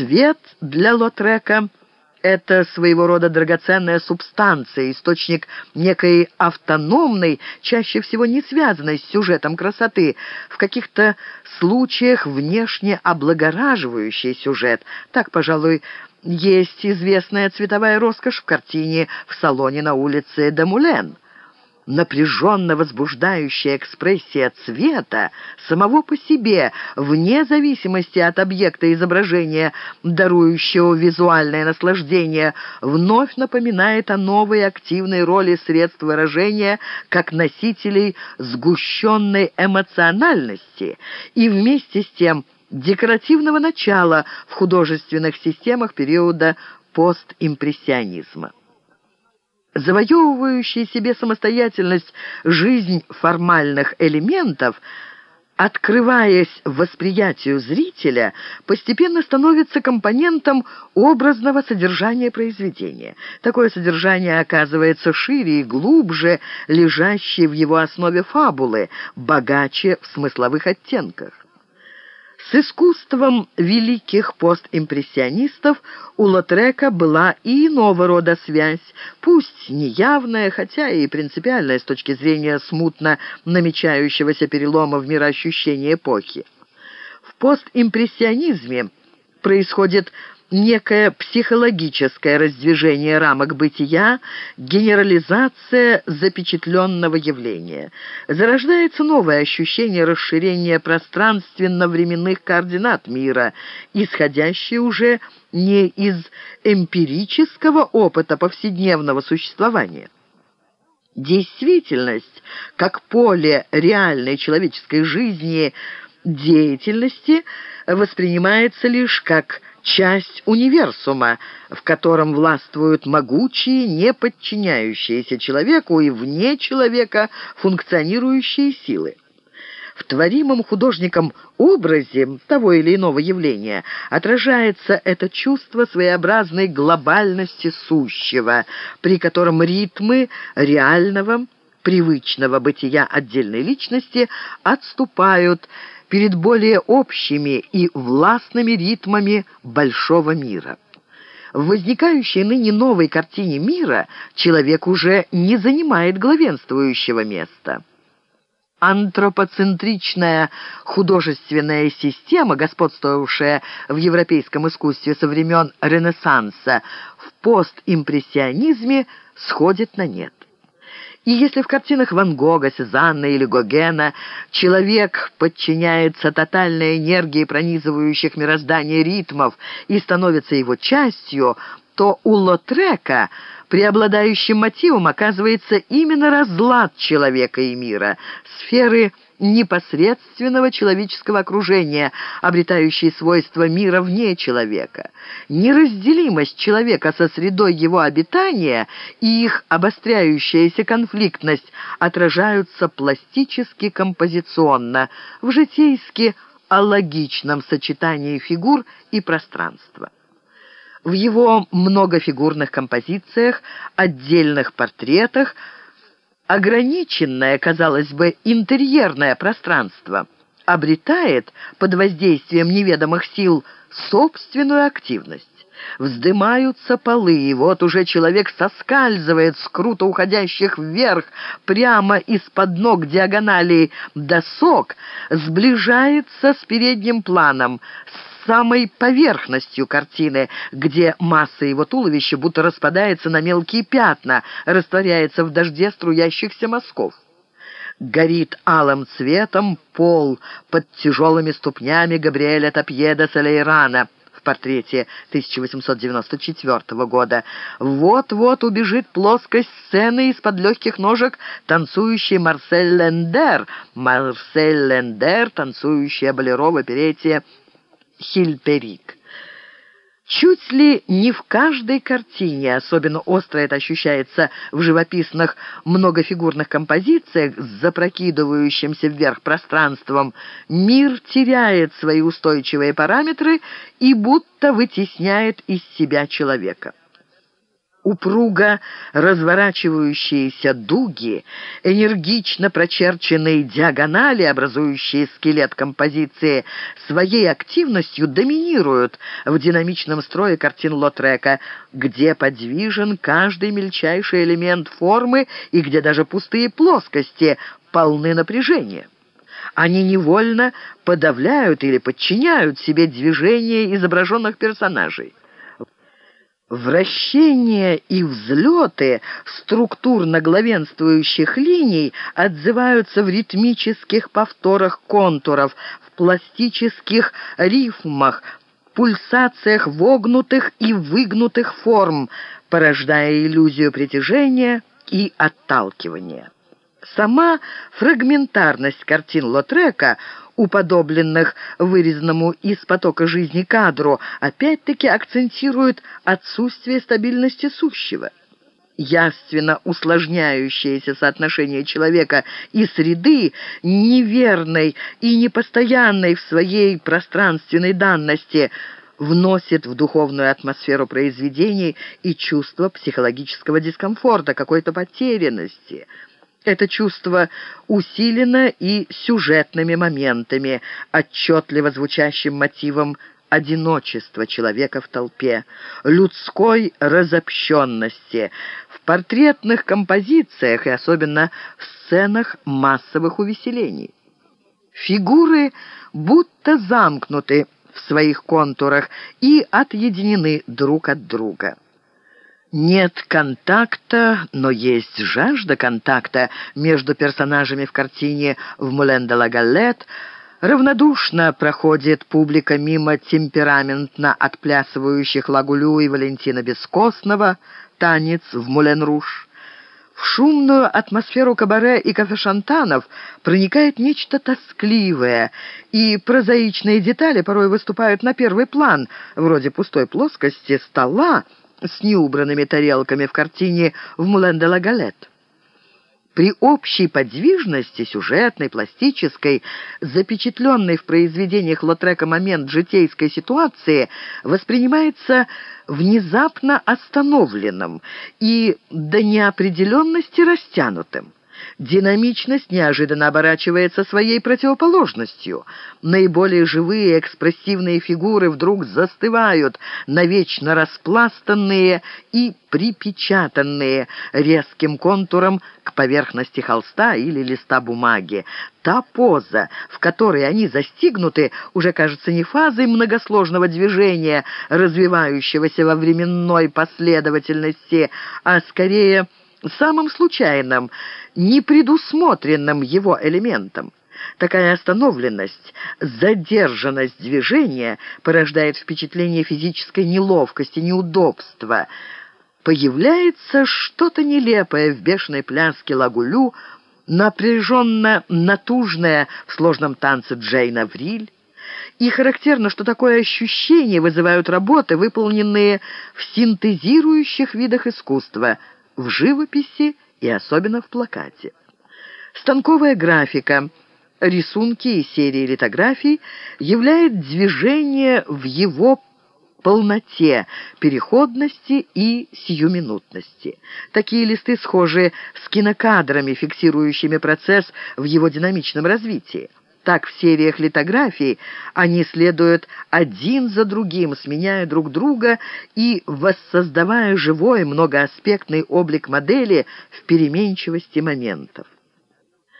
Цвет для Лотрека — это своего рода драгоценная субстанция, источник некой автономной, чаще всего не связанной с сюжетом красоты, в каких-то случаях внешне облагораживающий сюжет. Так, пожалуй, есть известная цветовая роскошь в картине «В салоне на улице Демулен» напряженно возбуждающая экспрессия цвета самого по себе, вне зависимости от объекта изображения, дарующего визуальное наслаждение, вновь напоминает о новой активной роли средств выражения как носителей сгущенной эмоциональности и вместе с тем декоративного начала в художественных системах периода постимпрессионизма завоевывающая себе самостоятельность жизнь формальных элементов, открываясь восприятию зрителя, постепенно становится компонентом образного содержания произведения. Такое содержание оказывается шире и глубже, лежащее в его основе фабулы, богаче в смысловых оттенках. С искусством великих постимпрессионистов у Лотрека была и иного рода связь, пусть неявная, хотя и принципиальная с точки зрения смутно намечающегося перелома в мироощущении эпохи. В постимпрессионизме происходит некое психологическое раздвижение рамок бытия, генерализация запечатленного явления. Зарождается новое ощущение расширения пространственно-временных координат мира, исходящее уже не из эмпирического опыта повседневного существования. Действительность, как поле реальной человеческой жизни, деятельности, воспринимается лишь как часть универсума, в котором властвуют могучие, не подчиняющиеся человеку и вне человека функционирующие силы. В творимом художником образе того или иного явления отражается это чувство своеобразной глобальности сущего, при котором ритмы реального, привычного бытия отдельной личности отступают перед более общими и властными ритмами большого мира. В возникающей ныне новой картине мира человек уже не занимает главенствующего места. Антропоцентричная художественная система, господствовавшая в европейском искусстве со времен Ренессанса, в постимпрессионизме сходит на нет. И если в картинах Ван Гога, Сезанна или Гогена человек подчиняется тотальной энергии пронизывающих мироздание ритмов и становится его частью, то у Лотрека преобладающим мотивом оказывается именно разлад человека и мира, сферы непосредственного человеческого окружения, обретающей свойства мира вне человека. Неразделимость человека со средой его обитания и их обостряющаяся конфликтность отражаются пластически композиционно, в житейски алогичном сочетании фигур и пространства. В его многофигурных композициях, отдельных портретах – ограниченное, казалось бы, интерьерное пространство обретает под воздействием неведомых сил собственную активность. Вздымаются полы, и вот уже человек соскальзывает с круто уходящих вверх, прямо из-под ног диагонали досок, сближается с передним планом, самой поверхностью картины, где масса его туловища будто распадается на мелкие пятна, растворяется в дожде струящихся мазков. Горит алым цветом пол под тяжелыми ступнями Габриэля Тапьеда Салейрана в портрете 1894 года. Вот-вот убежит плоскость сцены из-под легких ножек танцующий Марсель Лендер. Марсель Лендер, танцующая болеро в оперете Хильперик. Чуть ли не в каждой картине, особенно остро это ощущается в живописных многофигурных композициях с запрокидывающимся вверх пространством, мир теряет свои устойчивые параметры и будто вытесняет из себя человека. Упруго разворачивающиеся дуги, энергично прочерченные диагонали, образующие скелет композиции, своей активностью доминируют в динамичном строе картин Лотрека, где подвижен каждый мельчайший элемент формы и где даже пустые плоскости полны напряжения. Они невольно подавляют или подчиняют себе движения изображенных персонажей. Вращения и взлеты структурно главенствующих линий отзываются в ритмических повторах контуров, в пластических рифмах, пульсациях вогнутых и выгнутых форм, порождая иллюзию притяжения и отталкивания. Сама фрагментарность картин Лотрека уподобленных вырезанному из потока жизни кадру, опять-таки акцентирует отсутствие стабильности сущего. Яственно усложняющееся соотношение человека и среды, неверной и непостоянной в своей пространственной данности, вносит в духовную атмосферу произведений и чувство психологического дискомфорта, какой-то потерянности – это чувство усилено и сюжетными моментами, отчетливо звучащим мотивом одиночества человека в толпе, людской разобщенности, в портретных композициях и особенно в сценах массовых увеселений. Фигуры будто замкнуты в своих контурах и отъединены друг от друга. Нет контакта, но есть жажда контакта между персонажами в картине «В Мулен де ла Галлет», Равнодушно проходит публика мимо темпераментно отплясывающих Лагулю и Валентина Бескостного, танец в Мулен-Руш. В шумную атмосферу кабаре и кафешантанов проникает нечто тоскливое, и прозаичные детали порой выступают на первый план, вроде пустой плоскости стола, с неубранными тарелками в картине «В Мулен де ла Галет». При общей подвижности, сюжетной, пластической, запечатленной в произведениях Лотрека момент житейской ситуации воспринимается внезапно остановленным и до неопределенности растянутым. Динамичность неожиданно оборачивается своей противоположностью. Наиболее живые экспрессивные фигуры вдруг застывают, навечно распластанные и припечатанные резким контуром к поверхности холста или листа бумаги. Та поза, в которой они застигнуты, уже кажется не фазой многосложного движения, развивающегося во временной последовательности, а скорее самым случайным, непредусмотренным его элементом. Такая остановленность, задержанность движения порождает впечатление физической неловкости, неудобства. Появляется что-то нелепое в бешеной пляске Лагулю, напряженно-натужное в сложном танце Джейна Вриль. И характерно, что такое ощущение вызывают работы, выполненные в синтезирующих видах искусства – в живописи и особенно в плакате. Станковая графика, рисунки и серии литографий являет движение в его полноте, переходности и сиюминутности. Такие листы схожи с кинокадрами, фиксирующими процесс в его динамичном развитии. Так в сериях литографий они следуют один за другим, сменяя друг друга и воссоздавая живой многоаспектный облик модели в переменчивости моментов.